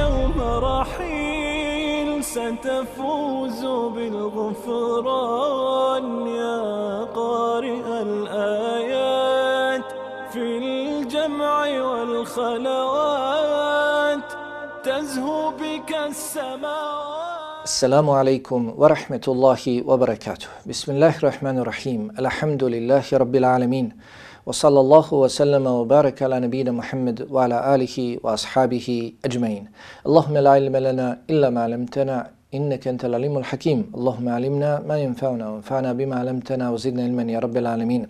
يوم رحيل ستفوز بالغفران يا قارئ الآيات في الجمع والخلوات تزهو بك السماوات. السلام عليكم ورحمة الله وبركاته. بسم الله الرحمن الرحيم. الحمد لله رب العالمين. Wa sallallahu wa sallama wa baraka ala nabina Muhammad wa ala alihi wa ashabihi ajmain. Allahumma la ilma lana illa ma alamtana innaka antal alimul hakim. Allahumma alimna ma yanfa'una wa anfa'na bima alamtana wa zidna ilman ya rabbil alamin.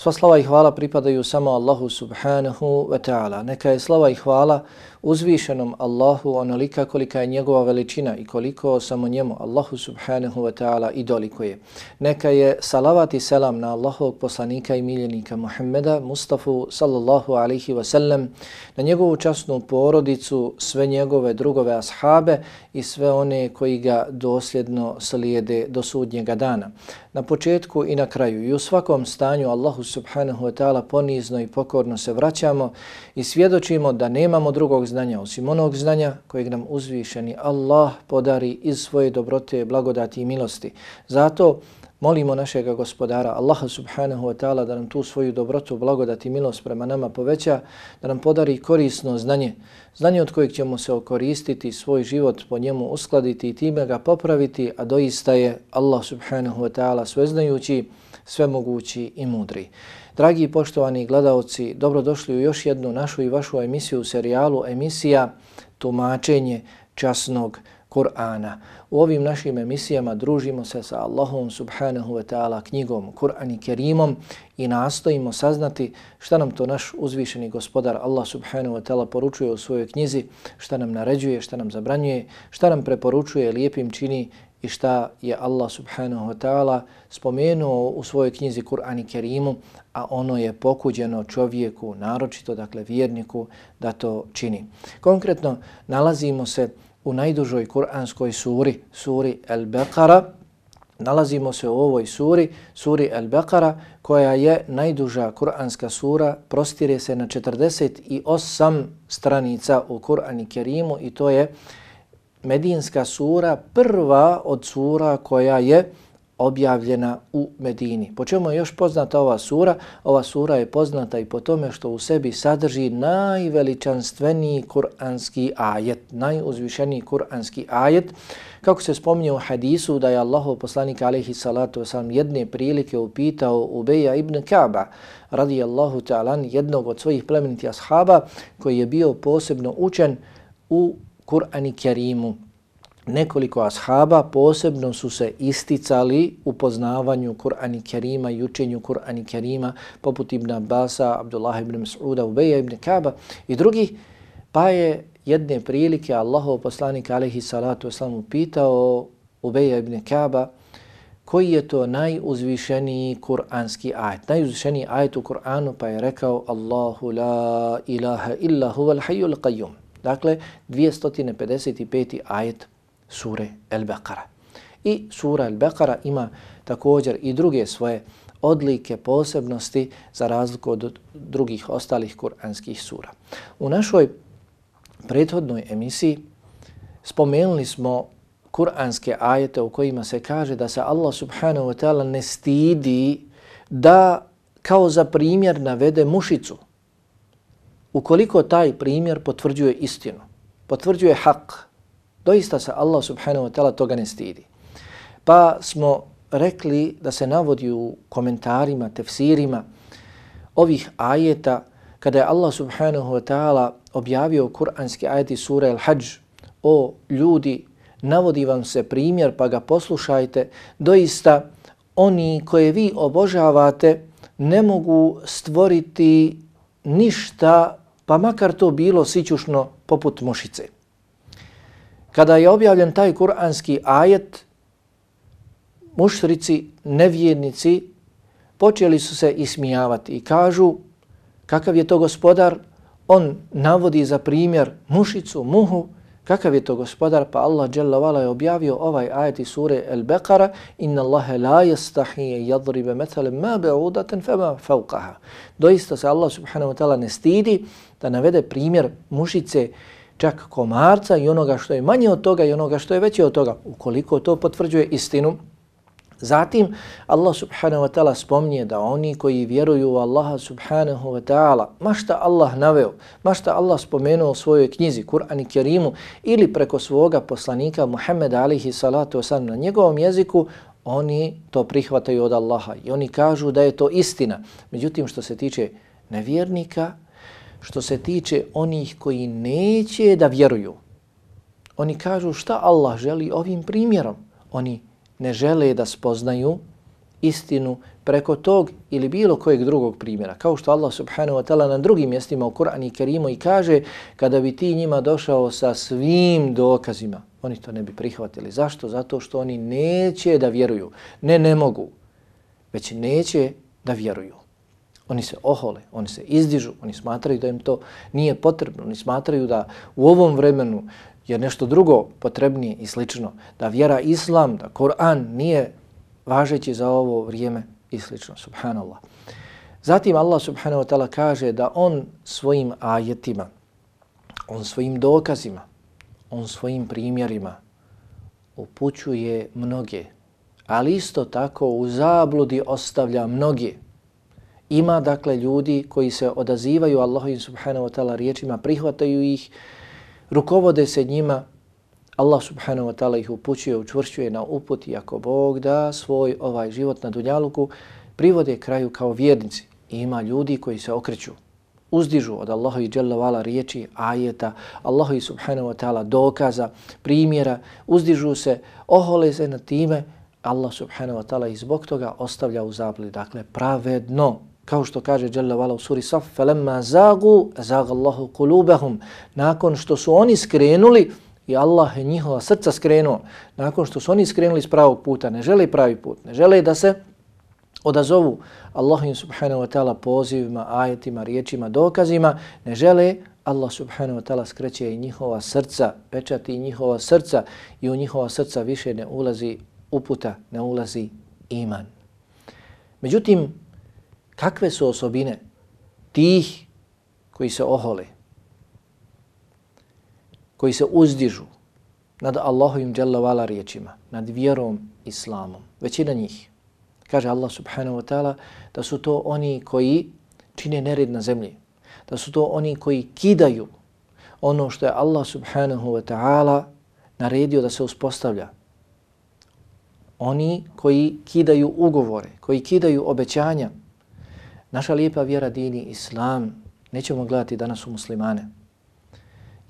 Sva slava i hvala pripadaju samo Allahu subhanahu wa ta'ala. Neka je slava i hvala uzvišenom Allahu onolika kolika je njegova veličina i koliko samo njemu Allahu subhanahu wa ta'ala i dolikuje. Neka je salavat i selam na Allahovog poslanika i miljenika Muhammeda Mustafa sallallahu alaihi wa sallam, na njegovu časnu porodicu, sve njegove drugove ashabe i sve one koji ga dosljedno slijede do sudnjega dana. Na početku i na kraju i u svakom stanju Allahu subhanahu wa ta'ala ponizno i pokorno se vraćamo i svjedočimo da nemamo drugog znanja osim onog znanja kojeg nam uzvišeni Allah podari iz svoje dobrote, blagodati i milosti. Zato molimo našeg gospodara Allaha subhanahu wa ta'ala da nam tu svoju dobrotu, blagodati i milost prema nama poveća, da nam podari korisno znanje, znanje od kojeg ćemo se okoristiti, svoj život po njemu uskladiti i time ga popraviti, a doista je Allah subhanahu wa ta'ala sveznajući, svemogući i mudri. Dragi i poštovani gledalci, dobrodošli u još jednu našu i vašu emisiju u serijalu emisija Tumačenje časnog Kur'ana. U ovim našim emisijama družimo se sa Allahom subhanahu wa ta'ala knjigom Kur'an i Kerimom i nastojimo saznati šta nam to naš uzvišeni gospodar Allah subhanahu wa ta'ala poručuje u svojoj knjizi, šta nam naređuje, šta nam zabranjuje, šta nam preporučuje, lijepim čini i šta je Allah subhanahu wa ta'ala spomenuo u svojoj knjizi Kur'an i Kerimu, a ono je pokuđeno čovjeku, naročito dakle vjerniku, da to čini. Konkretno nalazimo se u najdužoj kur'anskoj suri, suri El-Bekara, nalazimo se u ovoj suri, suri Al-Baqara, koja je najduža kur'anska sura, prostire se na 48 stranica u Kur'an i Kerimu i to je Medinska sura, prva od sura koja je objavljena u Medini. Po čemu je još poznata ova sura? Ova sura je poznata i po tome što u sebi sadrži najveličanstveniji kuranski ajet, najuzvišeniji kuranski ajet. Kako se spominje u hadisu da je Allahov poslanik alaihi salatu wasalam jedne prilike upitao Ubeja ibn Kaaba radijallahu ta'alan jednog od svojih plemeniti ashaba koji je bio posebno učen u Kur'an i Kerimu Nekoliko ashaba posebno su se isticali u poznavanju Kur'ani Kerima i učenju Kur'ani Kerima poput Ibn Abasa, Abdullah ibn Mas'uda, Ubeja ibn Kaba i drugih, pa je jedne prilike Allahov poslanik alaihi salatu wasalam pitao Ubeja ibn Kaba koji je to najuzvišeniji kur'anski ajet. Najuzvišeniji ajet u Kur'anu pa je rekao Allahu la ilaha illa huval hayyul qayyum. Dakle, 255. ajet sure El-Bekara. I sura El-Bekara ima također i druge svoje odlike, posebnosti za razliku od drugih ostalih kuranskih sura. U našoj prethodnoj emisiji spomenuli smo kuranske ajete u kojima se kaže da se Allah subhanahu wa ta'ala ne stidi da kao za primjer navede mušicu ukoliko taj primjer potvrđuje istinu, potvrđuje hak, doista se Allah subhanahu wa ta'ala toga ne stidi. Pa smo rekli da se navodi u komentarima, tefsirima ovih ajeta kada je Allah subhanahu wa ta'ala objavio kuranski ajeti sura El-Hajj o ljudi, navodi vam se primjer pa ga poslušajte, doista oni koje vi obožavate ne mogu stvoriti ništa, pa makar to bilo sićušno poput mušice. Kada je objavljen taj kuranski ajet, mušrici, nevjernici, počeli su se ismijavati i kažu kakav je to gospodar, on navodi za primjer mušicu, muhu, kakav je to gospodar, pa Allah dželle Vala je objavio ovaj ajet iz sure El-Bekara inna Allahe la jastahije jadribe metalem ma be'udaten fema faukaha. Doista se Allah subhanahu wa ta'ala ne stidi da navede primjer mušice čak komarca i onoga što je manje od toga i onoga što je veće od toga. Ukoliko to potvrđuje istinu, Zatim Allah subhanahu wa ta'ala spomnije da oni koji vjeruju u Allaha subhanahu wa ta'ala, ma šta Allah naveo, ma šta Allah spomenuo u svojoj knjizi, Kur'an i Kerimu, ili preko svoga poslanika Muhammeda alihi salatu wasalam na njegovom jeziku, oni to prihvataju od Allaha i oni kažu da je to istina. Međutim, što se tiče nevjernika, što se tiče onih koji neće da vjeruju, oni kažu šta Allah želi ovim primjerom. Oni ne žele da spoznaju istinu preko tog ili bilo kojeg drugog primjera. Kao što Allah subhanahu wa ta'ala na drugim mjestima u Kur'an i Kerimu i kaže kada bi ti njima došao sa svim dokazima, oni to ne bi prihvatili. Zašto? Zato što oni neće da vjeruju. Ne, ne mogu. Već neće da vjeruju. Oni se ohole, oni se izdižu, oni smatraju da im to nije potrebno. Oni smatraju da u ovom vremenu je nešto drugo potrebnije i slično, da vjera islam, da Koran nije važeći za ovo vrijeme i slično, subhanallah. Zatim Allah subhanahu wa ta'ala kaže da on svojim ajetima, on svojim dokazima, on svojim primjerima upućuje mnoge, ali isto tako u zabludi ostavlja mnoge. Ima dakle ljudi koji se odazivaju Allahovim subhanahu wa ta'ala riječima, prihvataju ih, rukovode se njima, Allah subhanahu wa ta'ala ih upućuje, učvršćuje na uput i ako Bog da svoj ovaj život na dunjaluku, privode kraju kao vjernici. I ima ljudi koji se okreću, uzdižu od Allaha i Jalla riječi, ajeta, Allaha i subhanahu wa ta'ala dokaza, primjera, uzdižu se, ohole se na time, Allah subhanahu wa ta'ala i zbog toga ostavlja u zabli. Dakle, pravedno, kao što kaže Jalla Vala u suri Saf, فَلَمَّا زَاغُوا زَاغَ اللَّهُ قُلُوبَهُمْ Nakon što su oni skrenuli, i Allah je njihova srca skrenuo, nakon što su oni skrenuli s pravog puta, ne žele pravi put, ne žele da se odazovu Allahim subhanahu wa ta'ala pozivima, ajetima, riječima, dokazima, ne žele, Allah subhanahu wa ta'ala skreće i njihova srca, pečati i njihova srca i u njihova srca više ne ulazi uputa, ne ulazi iman. Međutim, kakve su osobine tih koji se ohole, koji se uzdižu nad Allahovim dželavala riječima, nad vjerom Islamom. Većina njih. Kaže Allah subhanahu wa ta'ala da su to oni koji čine nered na zemlji. Da su to oni koji kidaju ono što je Allah subhanahu wa ta'ala naredio da se uspostavlja. Oni koji kidaju ugovore, koji kidaju obećanja, Naša lijepa vjera dini islam nećemo gledati danas u muslimane.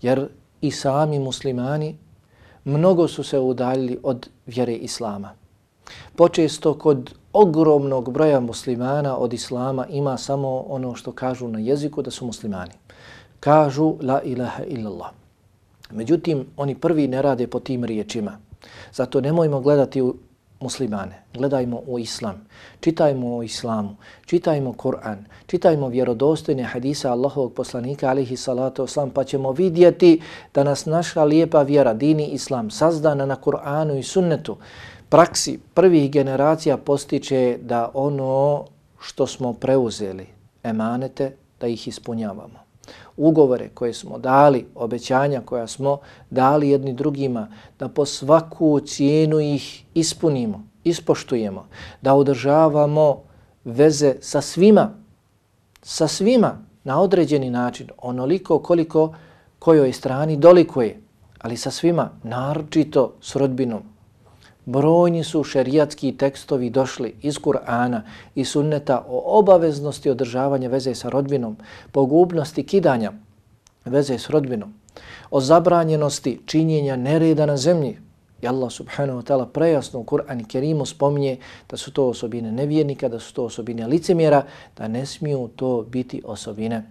Jer i sami muslimani mnogo su se udaljili od vjere islama. Počesto kod ogromnog broja muslimana od islama ima samo ono što kažu na jeziku da su muslimani. Kažu la ilaha illallah. Međutim, oni prvi ne rade po tim riječima. Zato nemojmo gledati u muslimane, gledajmo u islam, čitajmo o islamu, čitajmo Kur'an, čitajmo vjerodostojne hadise Allahovog poslanika alihi salatu oslam, pa ćemo vidjeti da nas naša lijepa vjera, dini islam, sazdana na Kur'anu i sunnetu, praksi prvih generacija postiče da ono što smo preuzeli, emanete, da ih ispunjavamo ugovore koje smo dali, obećanja koja smo dali jedni drugima, da po svaku cijenu ih ispunimo, ispoštujemo, da održavamo veze sa svima, sa svima na određeni način, onoliko koliko kojoj strani dolikuje, ali sa svima, naročito s rodbinom, Brojni su šerijatski tekstovi došli iz Kur'ana i sunneta o obaveznosti održavanja veze sa rodbinom, pogubnosti kidanja veze s rodbinom, o zabranjenosti činjenja nereda na zemlji, I Allah subhanahu wa ta'ala prejasno u Kur'an i Kerimu spominje da su to osobine nevjernika, da su to osobine licemjera, da ne smiju to biti osobine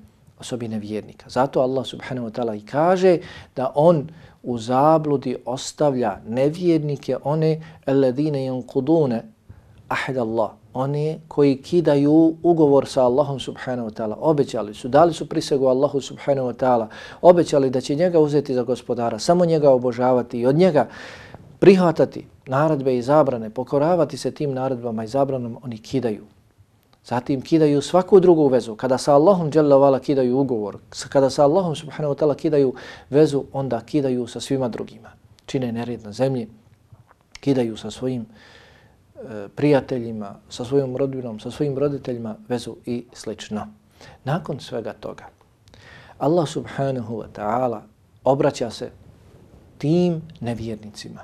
osobine vjernika. Zato Allah subhanahu wa ta'ala i kaže da on u zabludi ostavlja nevjernike one alladine yanqudune ahd Allah one koji kidaju ugovor sa Allahom subhanahu wa ta'ala, obećali su, dali su prisegu Allahu subhanahu wa ta'ala, obećali da će njega uzeti za gospodara, samo njega obožavati i od njega prihvatati naredbe i zabrane, pokoravati se tim naredbama i zabranom, oni kidaju. Zatim kidaju svaku drugu vezu. Kada sa Allahom dželavala kidaju ugovor, kada sa Allahom subhanahu wa ta'ala kidaju vezu, onda kidaju sa svima drugima. Čine nered na zemlji, kidaju sa svojim e, prijateljima, sa svojom rodbinom, sa svojim roditeljima vezu i slično. Nakon svega toga, Allah subhanahu wa ta'ala obraća se tim nevjernicima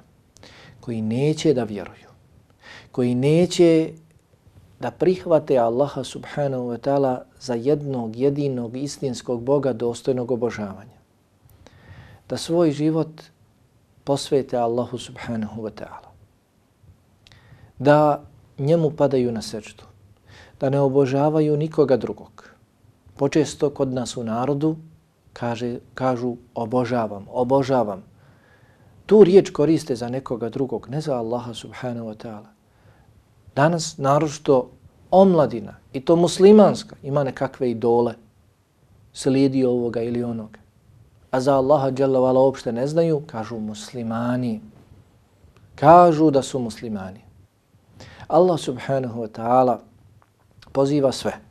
koji neće da vjeruju, koji neće da prihvate Allaha subhanahu wa ta'ala za jednog jedinog istinskog Boga dostojnog obožavanja. Da svoj život posvete Allahu subhanahu wa ta'ala. Da njemu padaju na sečtu. Da ne obožavaju nikoga drugog. Počesto kod nas u narodu kaže, kažu obožavam, obožavam. Tu riječ koriste za nekoga drugog, ne za Allaha subhanahu wa ta'ala. Danas narošto omladina, i to muslimanska, ima nekakve idole, slijedi ovoga ili onoga. A za Allaha dželavala uopšte ne znaju, kažu muslimani. Kažu da su muslimani. Allah subhanahu wa ta'ala poziva sve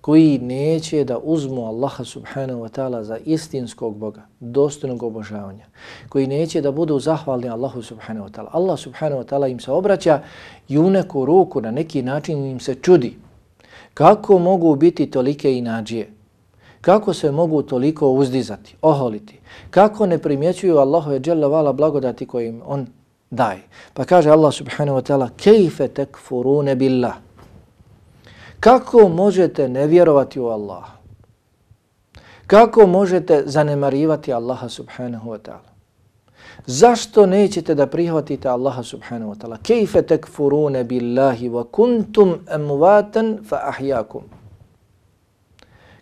koji neće da uzmu Allaha subhanahu wa ta'ala za istinskog Boga, dostojnog obožavanja, koji neće da budu zahvalni Allahu subhanahu wa ta'ala. Allah subhanahu wa ta'ala im se obraća i u neku ruku na neki način im se čudi. Kako mogu biti tolike inađije? Kako se mogu toliko uzdizati, oholiti? Kako ne primjećuju Allahu je dželle vala blagodati kojim on daje? Pa kaže Allah subhanahu wa ta'ala: "Kejfe tekfurune billah?" Kako možete ne vjerovati u Allaha? Kako možete zanemarivati Allaha subhanahu wa ta'ala? Zašto nećete da prihvatite Allaha subhanahu wa ta'ala? Kejfe tekfurune billahi wa kuntum emuvatan fa ahjakum?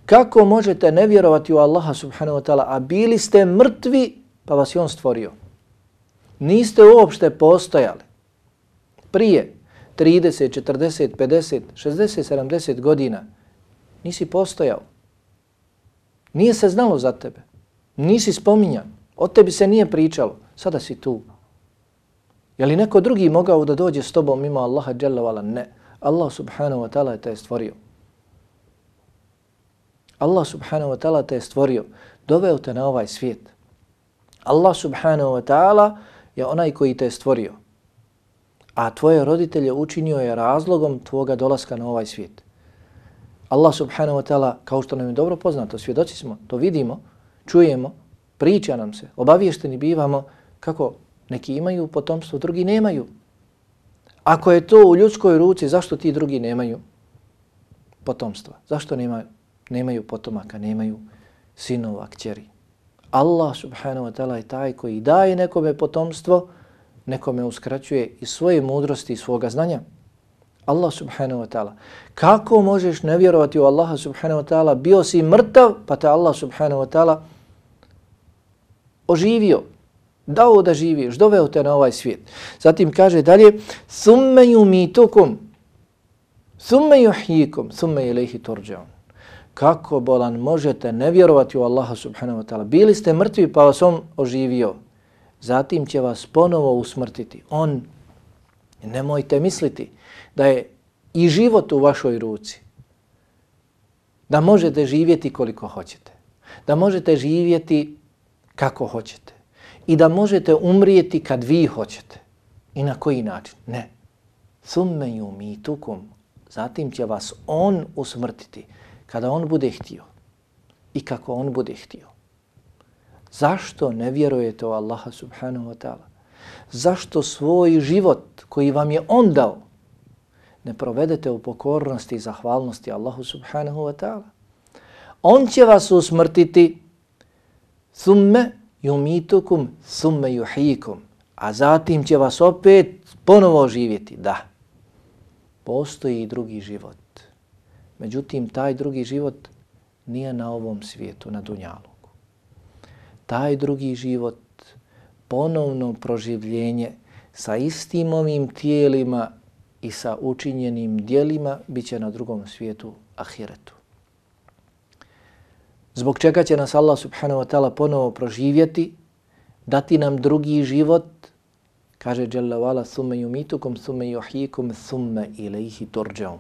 Kako možete ne vjerovati u Allaha subhanahu wa ta'ala, a bili ste mrtvi pa vas je on stvorio? Niste uopšte postojali. Prije 30, 40, 50, 60, 70 godina nisi postojao. Nije se znalo za tebe. Nisi spominjan. O tebi se nije pričalo. Sada si tu. Je li neko drugi mogao da dođe s tobom mimo Allaha dželavala? Ne. Allah subhanahu wa ta'ala je te stvorio. Allah subhanahu wa ta'ala te je stvorio. Doveo te na ovaj svijet. Allah subhanahu wa ta'ala je onaj koji te je stvorio a tvoje roditelje učinio je razlogom tvoga dolaska na ovaj svijet. Allah subhanahu wa ta'ala, kao što nam je dobro poznato, svjedoci smo, to vidimo, čujemo, priča nam se, obaviješteni bivamo kako neki imaju potomstvo, drugi nemaju. Ako je to u ljudskoj ruci, zašto ti drugi nemaju potomstva? Zašto nema, nemaju potomaka, nemaju sinova, kćeri? Allah subhanahu wa ta'ala je taj koji daje nekome potomstvo, nekome uskraćuje i svoje mudrosti i svoga znanja. Allah subhanahu wa ta'ala. Kako možeš ne vjerovati u Allaha subhanahu wa ta'ala? Bio si mrtav, pa te Allah subhanahu wa ta'ala oživio, dao da živiš, doveo te na ovaj svijet. Zatim kaže dalje, thumme yumitukum, thumme yuhyikum, thumme ilaihi turđaun. Kako bolan možete ne vjerovati u Allaha subhanahu wa ta'ala? Bili ste mrtvi pa vas on oživio zatim će vas ponovo usmrtiti. On, nemojte misliti da je i život u vašoj ruci, da možete živjeti koliko hoćete, da možete živjeti kako hoćete i da možete umrijeti kad vi hoćete. I na koji način? Ne. Thumme yumitukum. Zatim će vas on usmrtiti kada on bude htio i kako on bude htio. Zašto ne vjerujete u Allaha subhanahu wa ta'ala? Zašto svoj život koji vam je on dao ne provedete u pokornosti i zahvalnosti Allahu subhanahu wa ta'ala? On će vas usmrtiti thumme yumitukum thumme yuhikum. a zatim će vas opet ponovo živjeti. Da, postoji i drugi život. Međutim, taj drugi život nije na ovom svijetu, na Dunjalu. Taj drugi život, ponovno proživljenje sa istim ovim tijelima i sa učinjenim dijelima, bit će na drugom svijetu, ahiretu. Zbog čega će nas Allah subhanahu wa ta'ala ponovo proživjeti, dati nam drugi život, kaže Jalla wala thumme yumitukum thumme yuhikum, thumme ilaihi turđaun.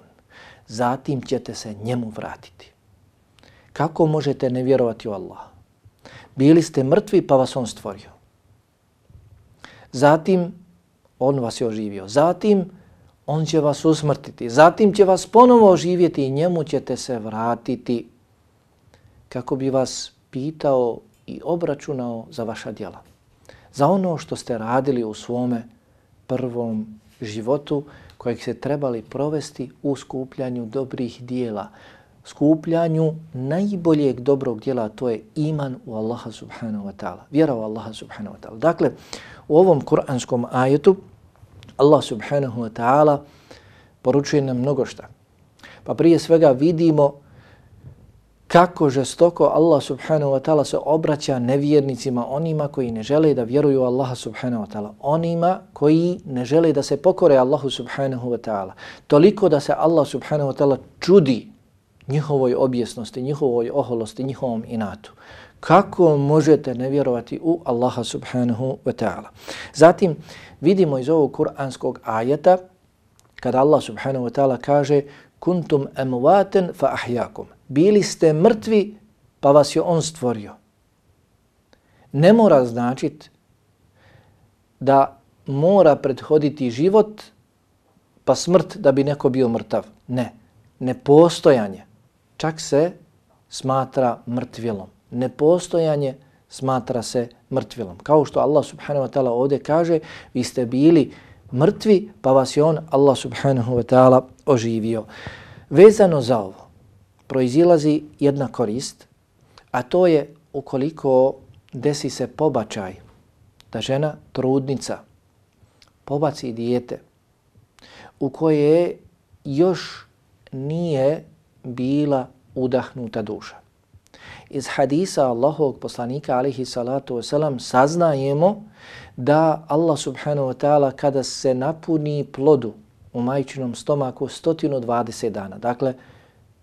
Zatim ćete se njemu vratiti. Kako možete ne vjerovati u Allaha? Bili ste mrtvi pa vas on stvorio. Zatim on vas je oživio. Zatim on će vas usmrtiti. Zatim će vas ponovo oživjeti i njemu ćete se vratiti kako bi vas pitao i obračunao za vaša djela. Za ono što ste radili u svome prvom životu kojeg se trebali provesti u skupljanju dobrih dijela, skupljanju najboljeg dobrog djela, to je iman u Allaha subhanahu wa ta'ala, vjera u Allaha subhanahu wa ta'ala. Dakle, u ovom kuranskom ajetu Allah subhanahu wa ta'ala poručuje nam mnogo šta. Pa prije svega vidimo kako žestoko Allah subhanahu wa ta'ala se obraća nevjernicima, onima koji ne žele da vjeruju Allaha subhanahu wa ta'ala, onima koji ne žele da se pokore Allahu subhanahu wa ta'ala. Toliko da se Allah subhanahu wa ta'ala čudi njihovoj objesnosti, njihovoj oholosti, njihovom inatu. Kako možete ne vjerovati u Allaha subhanahu wa ta'ala? Zatim vidimo iz ovog kuranskog ajeta kada Allah subhanahu wa ta'ala kaže kuntum amwaten fa ahyakum bili ste mrtvi pa vas je on stvorio. Ne mora značit da mora prethoditi život pa smrt da bi neko bio mrtav. Ne, nepostojanje čak se smatra mrtvilom. Nepostojanje smatra se mrtvilom. Kao što Allah subhanahu wa ta'ala ovdje kaže, vi ste bili mrtvi pa vas je on, Allah subhanahu wa ta'ala, oživio. Vezano za ovo, proizilazi jedna korist, a to je ukoliko desi se pobačaj, da žena trudnica pobaci dijete u koje još nije bila udahnuta duša. Iz hadisa Allahovog poslanika alihi salatu wasalam saznajemo da Allah subhanahu wa ta'ala kada se napuni plodu u majčinom stomaku 120 dana, dakle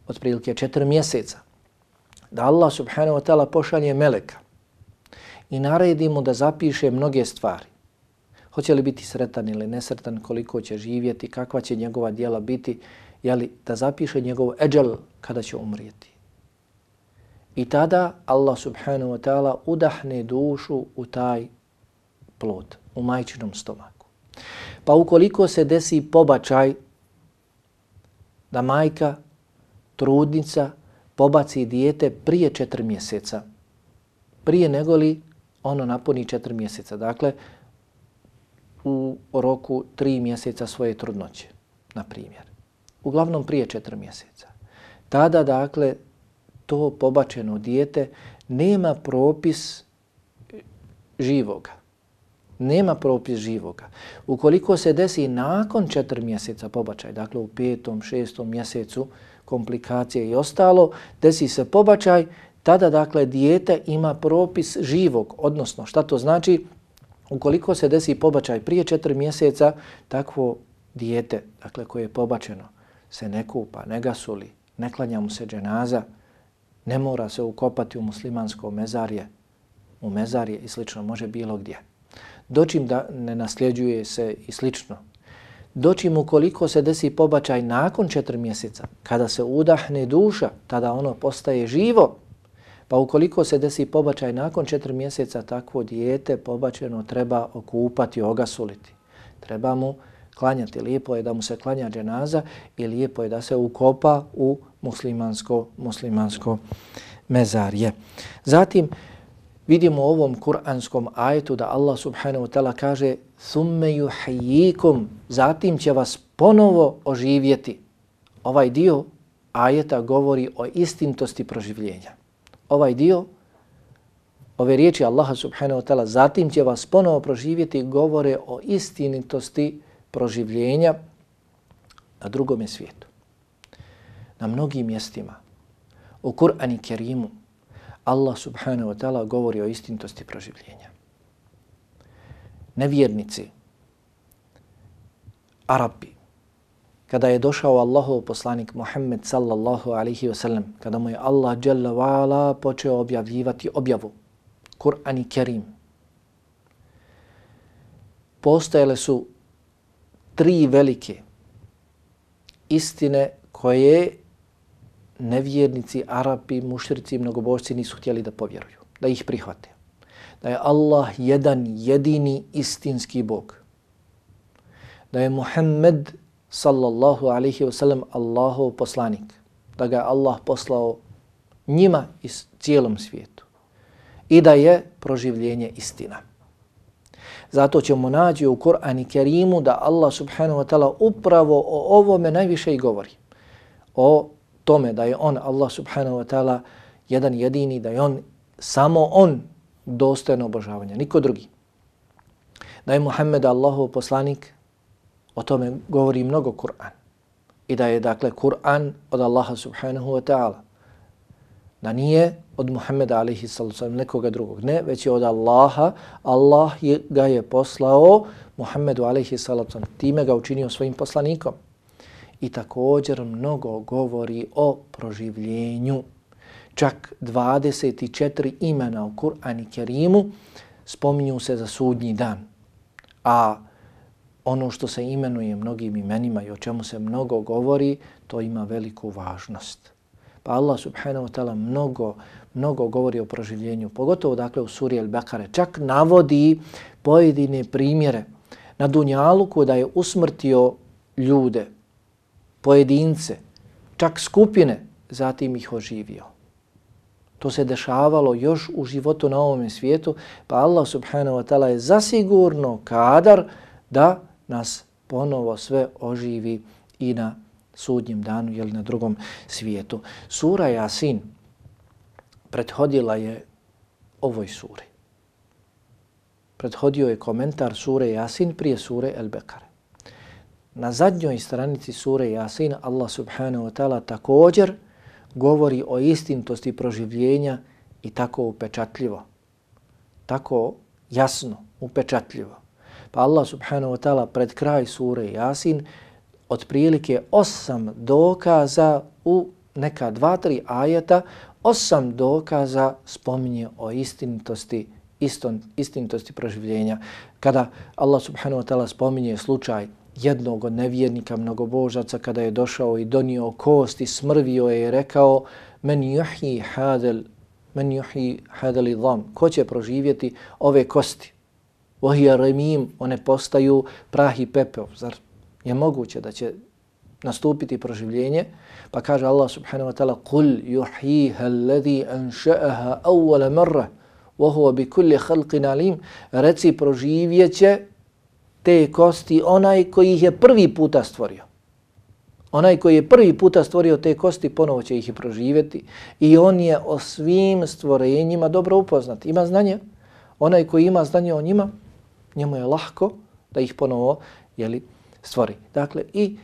otprilike 4 mjeseca, da Allah subhanahu wa ta'ala pošalje meleka i naredi mu da zapiše mnoge stvari. Hoće li biti sretan ili nesretan, koliko će živjeti, kakva će njegova dijela biti, jeli, da zapiše njegov eđel kada će umrijeti. I tada Allah subhanahu wa ta'ala udahne dušu u taj plod, u majčinom stomaku. Pa ukoliko se desi pobačaj da majka trudnica pobaci dijete prije četiri mjeseca. Prije nego li ono napuni četiri mjeseca. Dakle, u roku tri mjeseca svoje trudnoće, na primjer. Uglavnom prije četiri mjeseca. Tada, dakle, to pobačeno dijete nema propis živoga. Nema propis živoga. Ukoliko se desi nakon četiri mjeseca pobačaj, dakle u petom, šestom mjesecu, komplikacije i ostalo, desi se pobačaj, tada dakle dijete ima propis živog, odnosno šta to znači? Ukoliko se desi pobačaj prije četiri mjeseca, takvo dijete, dakle koje je pobačeno, se ne kupa, ne gasuli, ne klanja mu se dženaza, ne mora se ukopati u muslimansko mezarje, u mezarje i slično, može bilo gdje. Dočim da ne nasljeđuje se i slično, Dočim ukoliko koliko se desi pobačaj nakon četiri mjeseca, kada se udahne duša, tada ono postaje živo, pa ukoliko se desi pobačaj nakon četiri mjeseca, takvo dijete pobačeno treba okupati, ogasuliti. Treba mu klanjati. Lijepo je da mu se klanja dženaza i lijepo je da se ukopa u muslimansko, muslimansko mezarje. Zatim, vidimo u ovom kuranskom ajetu da Allah subhanahu wa ta'ala kaže thumme yuhyikum zatim će vas ponovo oživjeti. Ovaj dio ajeta govori o istintosti proživljenja. Ovaj dio ove riječi Allaha subhanahu wa ta'ala, zatim će vas ponovo proživjeti, govore o istinitosti proživljenja na drugom svijetu. Na mnogim mjestima, u Kur'ani Kerimu, Allah subhanahu wa ta'ala govori o istinitosti proživljenja. Nevjernici, Arabi, kada je došao Allahov poslanik Muhammed sallallahu alaihi wasallam, kada mu je Allah jalla wa'ala počeo objavljivati objavu, Kur'an i Kerim, postojale su tri velike istine koje nevjernici, Arapi, mušrici i mnogobožci nisu htjeli da povjeruju, da ih prihvate. Da je Allah jedan jedini istinski Bog. Da je Muhammed sallallahu alaihi wa sallam Allahov poslanik. Da ga je Allah poslao njima i cijelom svijetu. I da je proživljenje istina. Zato ćemo naći u Kur'an i Kerimu da Allah subhanahu wa ta'ala upravo o ovome najviše i govori. O tome da je on, Allah subhanahu wa ta'ala, jedan jedini, da je on, samo on, dostojan obožavanja, niko drugi. Da je Muhammed Allahov poslanik, o tome govori mnogo Kur'an. I da je, dakle, Kur'an od Allaha subhanahu wa ta'ala. Da nije od Muhammeda alaihi sallam nekoga drugog. Ne, već je od Allaha. Allah je, ga je poslao Muhammedu alaihi sallam. Time ga učinio svojim poslanikom i također mnogo govori o proživljenju. Čak 24 imena u Kur'an i Kerimu spominju se za sudnji dan. A ono što se imenuje mnogim imenima i o čemu se mnogo govori, to ima veliku važnost. Pa Allah subhanahu wa ta'ala mnogo, mnogo govori o proživljenju, pogotovo dakle u suri Al-Bekare. Čak navodi pojedine primjere na Dunjalu da je usmrtio ljude, pojedince, čak skupine, zatim ih oživio. To se dešavalo još u životu na ovom svijetu, pa Allah subhanahu wa ta'ala je zasigurno kadar da nas ponovo sve oživi i na sudnjem danu ili na drugom svijetu. Sura Yasin prethodila je ovoj suri. Prethodio je komentar sure Yasin prije sure El Bekare na zadnjoj stranici sure Jasin Allah subhanahu wa ta'ala također govori o istintosti proživljenja i tako upečatljivo. Tako jasno, upečatljivo. Pa Allah subhanahu wa ta'ala pred kraj sure Jasin otprilike osam dokaza u neka dva, tri ajeta, osam dokaza spominje o istinitosti iston, istinitosti proživljenja. Kada Allah subhanahu wa ta'ala spominje slučaj jednog od nevjernika mnogobožaca kada je došao i donio kost i smrvio je i rekao men juhi hadel men juhi hadel idham ko će proživjeti ove kosti vahija remim one postaju prah i pepeo zar je moguće da će nastupiti proživljenje pa kaže Allah subhanahu wa ta'ala kul يُحْيِهَا الَّذِي أَنْشَأَهَا أَوَّلَ marra wa huwa خَلْقٍ عَلِيمٍ khalqin alim reci proživjeće te kosti onaj koji ih je prvi puta stvorio. Onaj koji je prvi puta stvorio te kosti ponovo će ih i proživjeti i on je o svim stvorenjima dobro upoznat. Ima znanje. Onaj koji ima znanje o njima, njemu je lahko da ih ponovo jeli, stvori. Dakle, i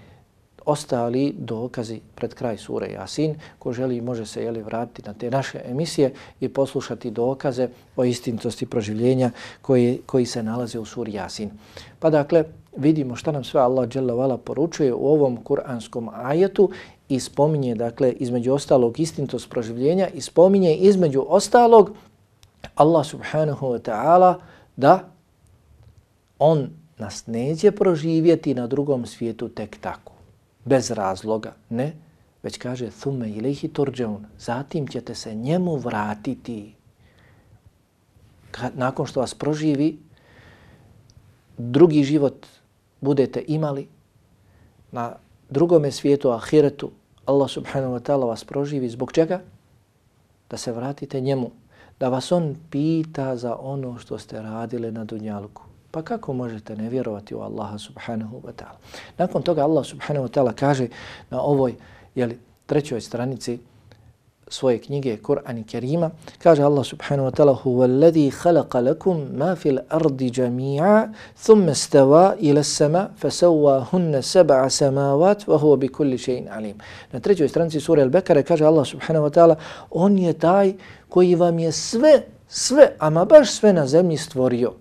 ostali dokazi pred kraj sure Jasin. Ko želi može se jeli, vratiti na te naše emisije i poslušati dokaze o istinitosti proživljenja koji, koji se nalaze u suri Jasin. Pa dakle, vidimo šta nam sve Allah dželle poručuje u ovom kuranskom ajetu i spominje dakle između ostalog istinitost proživljenja i spominje između ostalog Allah subhanahu wa ta'ala da on nas neće proživjeti na drugom svijetu tek tako bez razloga, ne, već kaže thume ilaihi turđeun, zatim ćete se njemu vratiti. Kad, nakon što vas proživi, drugi život budete imali, na drugome svijetu, ahiretu, Allah subhanahu wa ta'ala vas proživi. Zbog čega? Da se vratite njemu. Da vas on pita za ono što ste radile na dunjalku. Pa kako možete ne vjerovati u Allaha subhanahu wa ta'ala? Nakon toga Allah subhanahu wa ta'ala kaže na ovoj jeli, trećoj stranici svoje knjige Kur'an i Kerima, kaže Allah subhanahu wa ta'ala huwa alladhi khalaqa lakum ma fil ardi jami'a thumma stawa ila sama fasawahunna sab'a samawat wa huwa bi kulli shay'in alim. Na trećoj stranici sure Al-Bekare kaže Allah subhanahu wa ta'ala on je taj koji vam je sve, sve, ama baš sve na zemlji stvorio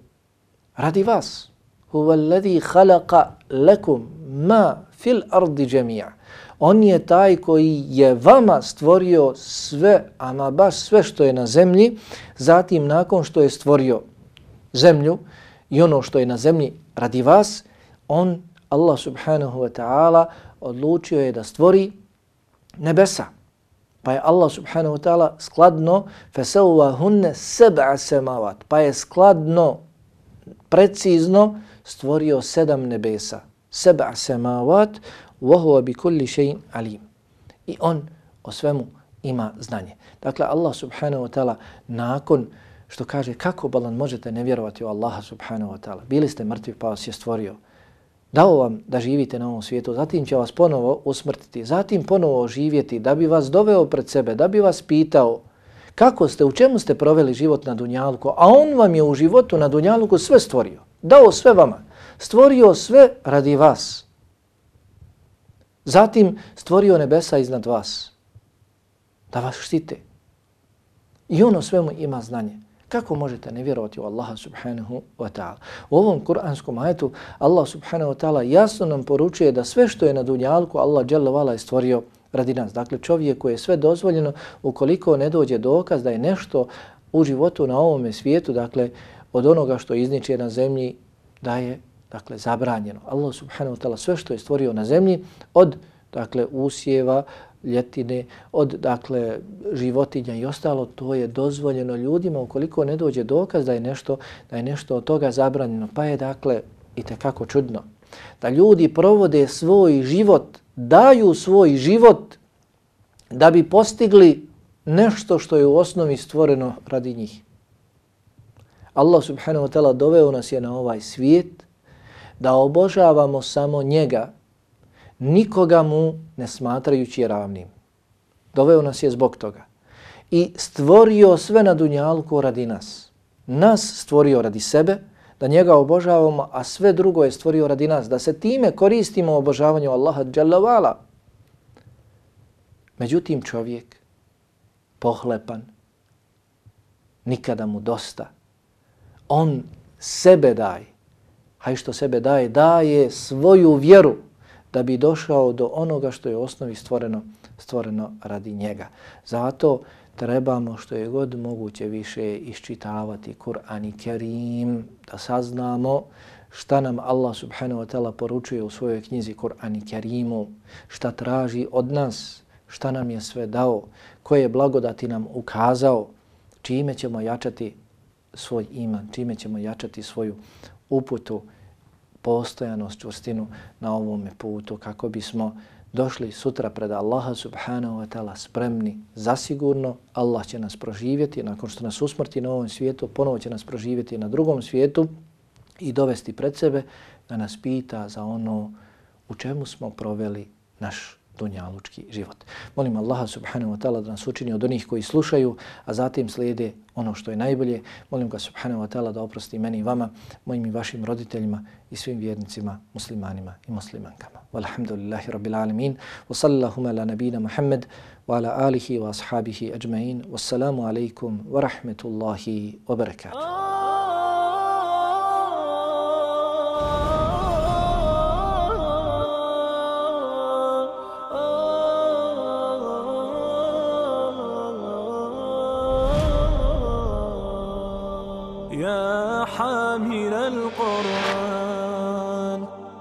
radi vas. Huwa alladhi khalaqa lakum ma fil ardi jami'a On je taj koji je vama stvorio sve, ama baš sve što je na zemlji, zatim nakon što je stvorio zemlju i ono što je na zemlji radi vas, on, Allah subhanahu wa ta'ala, odlučio je da stvori nebesa. Pa je Allah subhanahu wa ta'ala skladno فَسَوَّهُنَّ سَبْعَ سَمَوَاتِ. Pa je skladno, precizno stvorio sedam nebesa. Seba semavat, vohova bi kulli šein alim. I on o svemu ima znanje. Dakle, Allah subhanahu wa ta'ala nakon što kaže kako balan možete ne vjerovati u Allaha subhanahu wa ta'ala. Bili ste mrtvi pa vas je stvorio. Dao vam da živite na ovom svijetu, zatim će vas ponovo usmrtiti, zatim ponovo oživjeti da bi vas doveo pred sebe, da bi vas pitao kako ste, u čemu ste proveli život na Dunjalku, a on vam je u životu na Dunjalku sve stvorio. Dao sve vama. Stvorio sve radi vas. Zatim stvorio nebesa iznad vas da vas štite. I ono svemu ima znanje. Kako možete ne vjerovati u Allaha subhanahu wa ta'ala? U ovom kuranskom ajetu Allah subhanahu wa ta'ala jasno nam poručuje da sve što je na dunjalku Allah dželle je stvorio radi nas. Dakle, čovjek koji je sve dozvoljeno ukoliko ne dođe dokaz da je nešto u životu na ovom svijetu, dakle, od onoga što izniče na zemlji, da je dakle zabranjeno. Allah subhanahu wa ta'ala sve što je stvorio na zemlji od dakle usjeva, ljetine, od dakle životinja i ostalo, to je dozvoljeno ljudima ukoliko ne dođe dokaz da je nešto da je nešto od toga zabranjeno. Pa je dakle i kako čudno da ljudi provode svoj život, daju svoj život da bi postigli nešto što je u osnovi stvoreno radi njih. Allah subhanahu wa ta'ala doveo nas je na ovaj svijet da obožavamo samo njega, nikoga mu ne smatrajući ravnim. Doveo nas je zbog toga. I stvorio sve na dunjalku radi nas. Nas stvorio radi sebe, da njega obožavamo, a sve drugo je stvorio radi nas, da se time koristimo obožavanju Allaha dželavala. Međutim, čovjek, pohlepan, nikada mu dosta, on sebe daje, haj što sebe daje, daje svoju vjeru da bi došao do onoga što je u osnovi stvoreno, stvoreno radi njega. Zato trebamo što je god moguće više iščitavati Kur'an i Kerim, da saznamo šta nam Allah subhanahu wa ta'ala poručuje u svojoj knjizi Kur'an i Kerimu, šta traži od nas, šta nam je sve dao, koje blagodati nam ukazao, čime ćemo jačati svoj iman, čime ćemo jačati svoju uputu, postojanost, čvrstinu na ovom putu kako bismo došli sutra pred Allaha subhanahu wa ta'ala spremni zasigurno. Allah će nas proživjeti nakon što nas usmrti na ovom svijetu, ponovo će nas proživjeti na drugom svijetu i dovesti pred sebe da nas pita za ono u čemu smo proveli naš dunjalučki život. Molim Allaha subhanahu wa ta'ala da nas učini od onih koji slušaju, a zatim slijede ono što je najbolje. Molim ga subhanahu wa ta'ala da oprosti meni i vama, mojim i vašim roditeljima i svim vjernicima, muslimanima i muslimankama. Walhamdulillahi rabbil alamin. Wa sallallahu ala nabina Muhammad wa ala alihi wa ashabihi ajma'in. Wassalamu alaikum wa rahmetullahi wa barakatuh.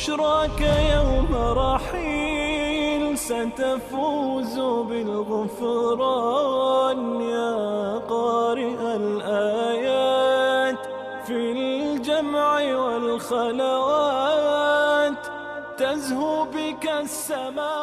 بشراك يوم رحيل ستفوز بالغفران يا قارئ الآيات في الجمع والخلوات تزهو بك السماوات